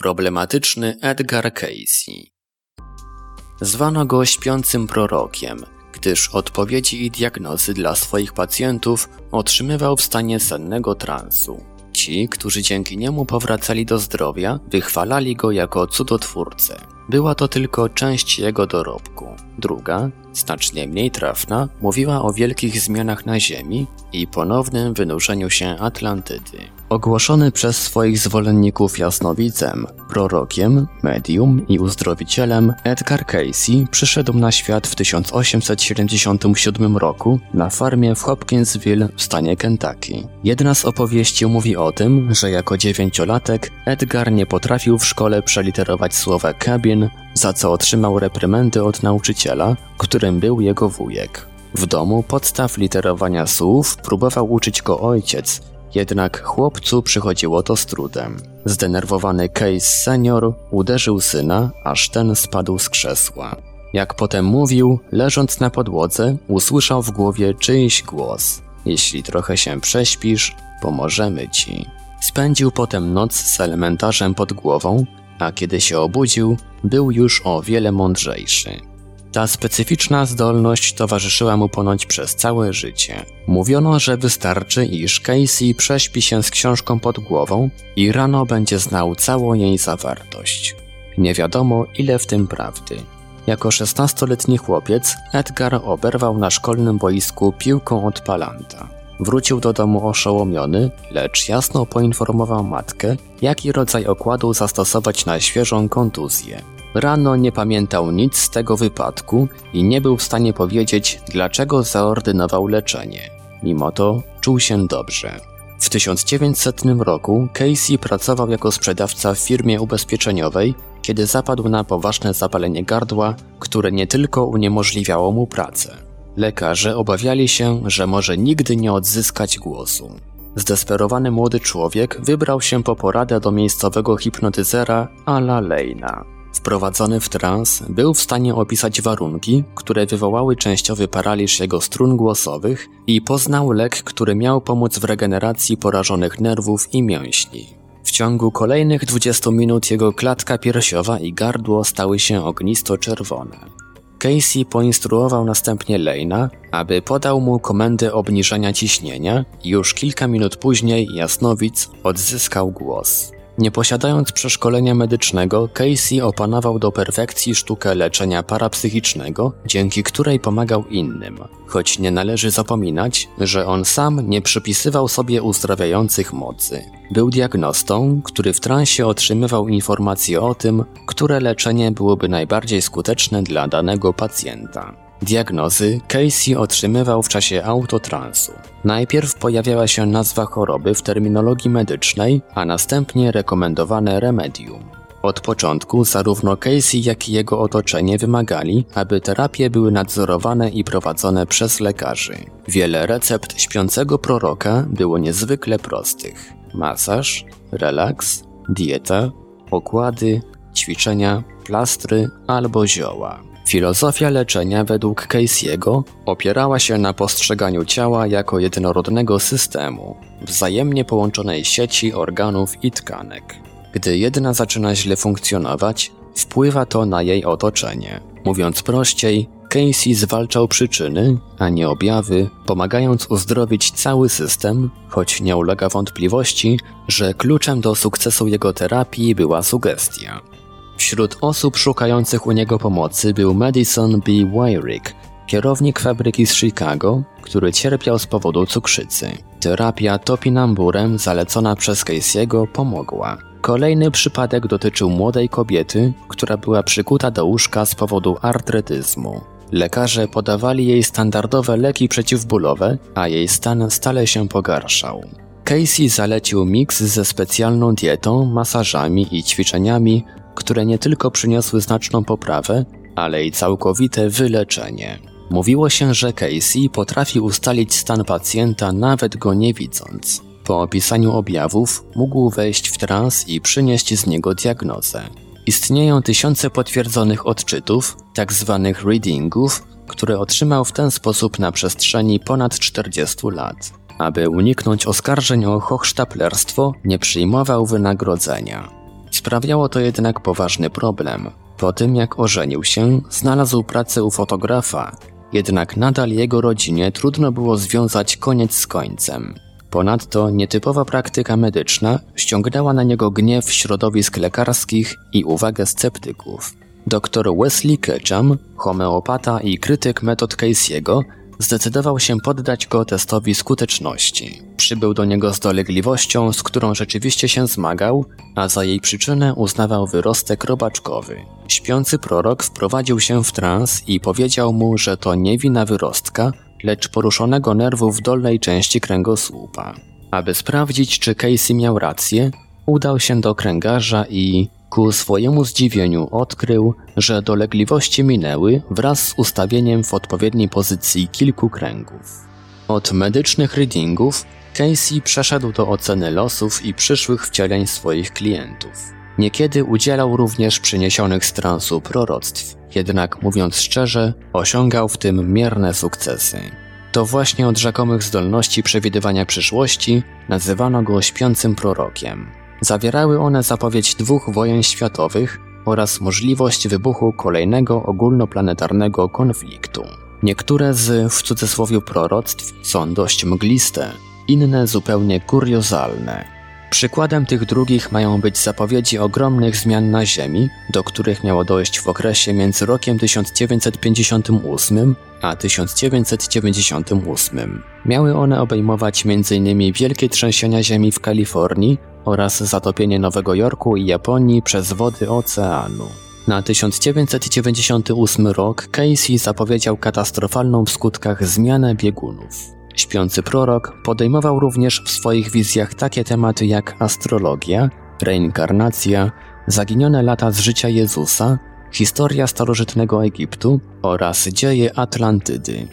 Problematyczny Edgar Casey. Zwano go śpiącym prorokiem, gdyż odpowiedzi i diagnozy dla swoich pacjentów otrzymywał w stanie sennego transu. Ci, którzy dzięki niemu powracali do zdrowia, wychwalali go jako cudotwórcę. Była to tylko część jego dorobku. Druga, znacznie mniej trafna, mówiła o wielkich zmianach na Ziemi i ponownym wynurzeniu się Atlantydy. Ogłoszony przez swoich zwolenników jasnowidzem, prorokiem, medium i uzdrowicielem, Edgar Casey przyszedł na świat w 1877 roku na farmie w Hopkinsville w stanie Kentucky. Jedna z opowieści mówi o tym, że jako dziewięciolatek Edgar nie potrafił w szkole przeliterować słowa cabin, za co otrzymał reprymendy od nauczyciela, którym był jego wujek. W domu podstaw literowania słów próbował uczyć go ojciec, jednak chłopcu przychodziło to z trudem. Zdenerwowany Case senior uderzył syna, aż ten spadł z krzesła. Jak potem mówił, leżąc na podłodze, usłyszał w głowie czyjś głos. Jeśli trochę się prześpisz, pomożemy ci. Spędził potem noc z elementarzem pod głową, a kiedy się obudził, był już o wiele mądrzejszy. Ta specyficzna zdolność towarzyszyła mu ponoć przez całe życie. Mówiono, że wystarczy, iż Casey prześpi się z książką pod głową i rano będzie znał całą jej zawartość. Nie wiadomo, ile w tym prawdy. Jako szesnastoletni chłopiec Edgar oberwał na szkolnym boisku piłką od palanta. Wrócił do domu oszołomiony, lecz jasno poinformował matkę, jaki rodzaj okładu zastosować na świeżą kontuzję. Rano nie pamiętał nic z tego wypadku i nie był w stanie powiedzieć, dlaczego zaordynował leczenie. Mimo to czuł się dobrze. W 1900 roku Casey pracował jako sprzedawca w firmie ubezpieczeniowej, kiedy zapadł na poważne zapalenie gardła, które nie tylko uniemożliwiało mu pracę. Lekarze obawiali się, że może nigdy nie odzyskać głosu. Zdesperowany młody człowiek wybrał się po poradę do miejscowego hipnotyzera Ala Lejna. Wprowadzony w trans, był w stanie opisać warunki, które wywołały częściowy paraliż jego strun głosowych i poznał lek, który miał pomóc w regeneracji porażonych nerwów i mięśni. W ciągu kolejnych 20 minut jego klatka piersiowa i gardło stały się ognisto-czerwone. Casey poinstruował następnie Lejna, aby podał mu komendę obniżania ciśnienia i już kilka minut później jasnowic odzyskał głos. Nie posiadając przeszkolenia medycznego, Casey opanował do perfekcji sztukę leczenia parapsychicznego, dzięki której pomagał innym. Choć nie należy zapominać, że on sam nie przypisywał sobie uzdrawiających mocy. Był diagnostą, który w transie otrzymywał informacje o tym, które leczenie byłoby najbardziej skuteczne dla danego pacjenta. Diagnozy Casey otrzymywał w czasie autotransu. Najpierw pojawiała się nazwa choroby w terminologii medycznej, a następnie rekomendowane remedium. Od początku zarówno Casey, jak i jego otoczenie wymagali, aby terapie były nadzorowane i prowadzone przez lekarzy. Wiele recept śpiącego proroka było niezwykle prostych. Masaż, relaks, dieta, okłady, ćwiczenia, plastry albo zioła. Filozofia leczenia według Casey'ego opierała się na postrzeganiu ciała jako jednorodnego systemu, wzajemnie połączonej sieci organów i tkanek. Gdy jedna zaczyna źle funkcjonować, wpływa to na jej otoczenie. Mówiąc prościej, Casey zwalczał przyczyny, a nie objawy, pomagając uzdrowić cały system, choć nie ulega wątpliwości, że kluczem do sukcesu jego terapii była sugestia. Wśród osób szukających u niego pomocy był Madison B. Wyrick, kierownik fabryki z Chicago, który cierpiał z powodu cukrzycy. Terapia topinamburem zalecona przez Casey'ego pomogła. Kolejny przypadek dotyczył młodej kobiety, która była przykuta do łóżka z powodu artretyzmu. Lekarze podawali jej standardowe leki przeciwbólowe, a jej stan stale się pogarszał. Casey zalecił miks ze specjalną dietą, masażami i ćwiczeniami, które nie tylko przyniosły znaczną poprawę, ale i całkowite wyleczenie. Mówiło się, że Casey potrafi ustalić stan pacjenta nawet go nie widząc. Po opisaniu objawów mógł wejść w trans i przynieść z niego diagnozę. Istnieją tysiące potwierdzonych odczytów. Tak readingów, które otrzymał w ten sposób na przestrzeni ponad 40 lat. Aby uniknąć oskarżeń o hochsztaplerstwo, nie przyjmował wynagrodzenia. Sprawiało to jednak poważny problem. Po tym jak ożenił się, znalazł pracę u fotografa, jednak nadal jego rodzinie trudno było związać koniec z końcem. Ponadto nietypowa praktyka medyczna ściągnęła na niego gniew środowisk lekarskich i uwagę sceptyków. Dr Wesley Ketchum, homeopata i krytyk metod Casey'ego, zdecydował się poddać go testowi skuteczności. Przybył do niego z dolegliwością, z którą rzeczywiście się zmagał, a za jej przyczynę uznawał wyrostek robaczkowy. Śpiący prorok wprowadził się w trans i powiedział mu, że to nie wina wyrostka, lecz poruszonego nerwu w dolnej części kręgosłupa. Aby sprawdzić, czy Casey miał rację, udał się do kręgarza i Ku swojemu zdziwieniu odkrył, że dolegliwości minęły wraz z ustawieniem w odpowiedniej pozycji kilku kręgów. Od medycznych readingów Casey przeszedł do oceny losów i przyszłych wcieleń swoich klientów. Niekiedy udzielał również przyniesionych z transu proroctw, jednak mówiąc szczerze, osiągał w tym mierne sukcesy. To właśnie od rzekomych zdolności przewidywania przyszłości nazywano go śpiącym prorokiem. Zawierały one zapowiedź dwóch wojen światowych oraz możliwość wybuchu kolejnego ogólnoplanetarnego konfliktu. Niektóre z, w cudzysłowie, proroctw są dość mgliste, inne zupełnie kuriozalne. Przykładem tych drugich mają być zapowiedzi ogromnych zmian na Ziemi, do których miało dojść w okresie między rokiem 1958 a 1998. Miały one obejmować m.in. wielkie trzęsienia ziemi w Kalifornii oraz zatopienie Nowego Jorku i Japonii przez wody oceanu. Na 1998 rok Casey zapowiedział katastrofalną w skutkach zmianę biegunów. Śpiący prorok podejmował również w swoich wizjach takie tematy jak astrologia, reinkarnacja, zaginione lata z życia Jezusa, historia starożytnego Egiptu oraz dzieje Atlantydy.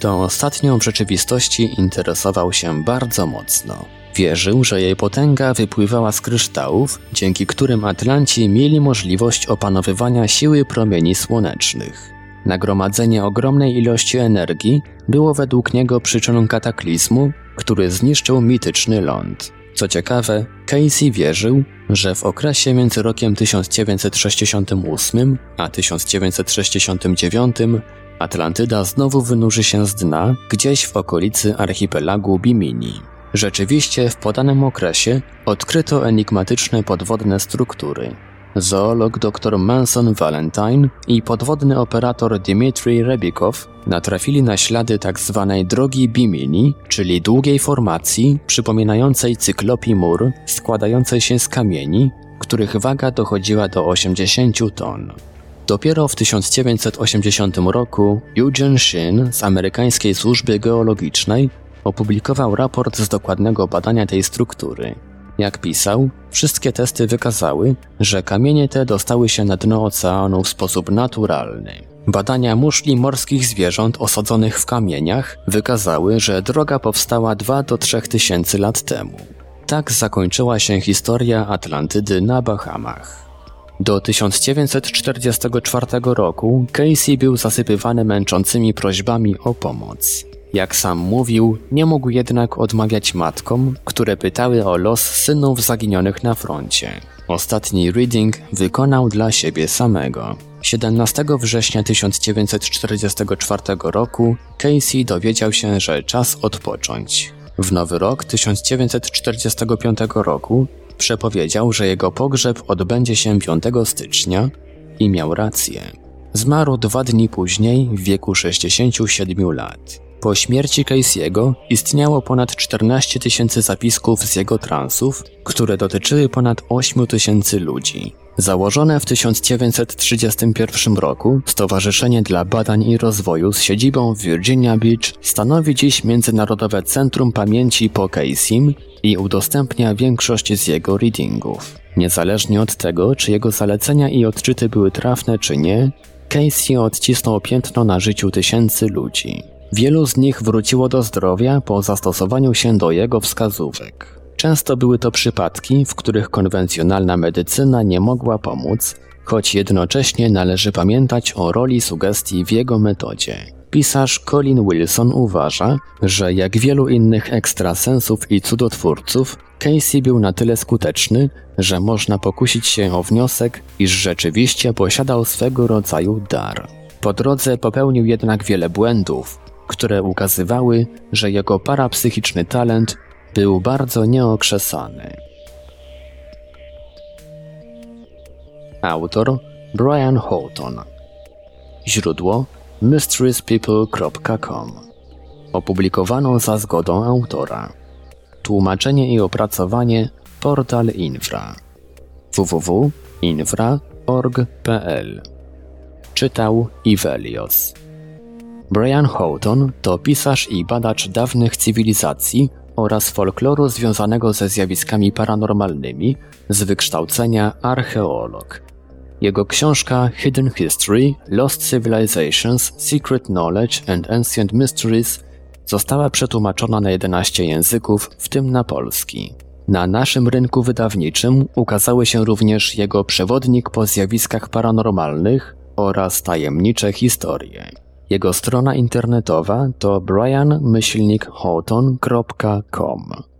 Tą ostatnią w rzeczywistości interesował się bardzo mocno. Wierzył, że jej potęga wypływała z kryształów, dzięki którym Atlanci mieli możliwość opanowywania siły promieni słonecznych. Nagromadzenie ogromnej ilości energii było według niego przyczyną kataklizmu, który zniszczył mityczny ląd. Co ciekawe, Casey wierzył, że w okresie między rokiem 1968 a 1969 Atlantyda znowu wynurzy się z dna gdzieś w okolicy archipelagu Bimini. Rzeczywiście w podanym okresie odkryto enigmatyczne podwodne struktury. Zoolog dr Manson Valentine i podwodny operator Dmitry Rebikow natrafili na ślady tzw. Tak drogi Bimini, czyli długiej formacji przypominającej cyklopi mur składającej się z kamieni, których waga dochodziła do 80 ton. Dopiero w 1980 roku Eugene Shin z amerykańskiej służby geologicznej opublikował raport z dokładnego badania tej struktury. Jak pisał, wszystkie testy wykazały, że kamienie te dostały się na dno oceanu w sposób naturalny. Badania muszli morskich zwierząt osadzonych w kamieniach wykazały, że droga powstała 2 do 3 tysięcy lat temu. Tak zakończyła się historia Atlantydy na Bahamach. Do 1944 roku Casey był zasypywany męczącymi prośbami o pomoc. Jak sam mówił, nie mógł jednak odmawiać matkom, które pytały o los synów zaginionych na froncie. Ostatni reading wykonał dla siebie samego. 17 września 1944 roku Casey dowiedział się, że czas odpocząć. W nowy rok 1945 roku przepowiedział, że jego pogrzeb odbędzie się 5 stycznia i miał rację. Zmarł dwa dni później w wieku 67 lat. Po śmierci Casey'ego istniało ponad 14 tysięcy zapisków z jego transów, które dotyczyły ponad 8 tysięcy ludzi. Założone w 1931 roku Stowarzyszenie dla Badań i Rozwoju z siedzibą w Virginia Beach stanowi dziś Międzynarodowe Centrum Pamięci po Casey'm i udostępnia większość z jego readingów. Niezależnie od tego, czy jego zalecenia i odczyty były trafne czy nie, Casey odcisnął piętno na życiu tysięcy ludzi. Wielu z nich wróciło do zdrowia po zastosowaniu się do jego wskazówek. Często były to przypadki, w których konwencjonalna medycyna nie mogła pomóc, choć jednocześnie należy pamiętać o roli sugestii w jego metodzie. Pisarz Colin Wilson uważa, że jak wielu innych ekstrasensów i cudotwórców, Casey był na tyle skuteczny, że można pokusić się o wniosek, iż rzeczywiście posiadał swego rodzaju dar. Po drodze popełnił jednak wiele błędów, które ukazywały, że jego parapsychiczny talent był bardzo nieokrzesany. Autor Brian Houghton. Źródło mysteriespeople.com Opublikowano za zgodą autora. Tłumaczenie i opracowanie Portal Infra. www.infra.org.pl Czytał Ivelios Brian Houghton to pisarz i badacz dawnych cywilizacji oraz folkloru związanego ze zjawiskami paranormalnymi, z wykształcenia archeolog. Jego książka Hidden History, Lost Civilizations, Secret Knowledge and Ancient Mysteries została przetłumaczona na 11 języków, w tym na polski. Na naszym rynku wydawniczym ukazały się również jego przewodnik po zjawiskach paranormalnych oraz tajemnicze historie. Jego strona internetowa to brian-houghton.com.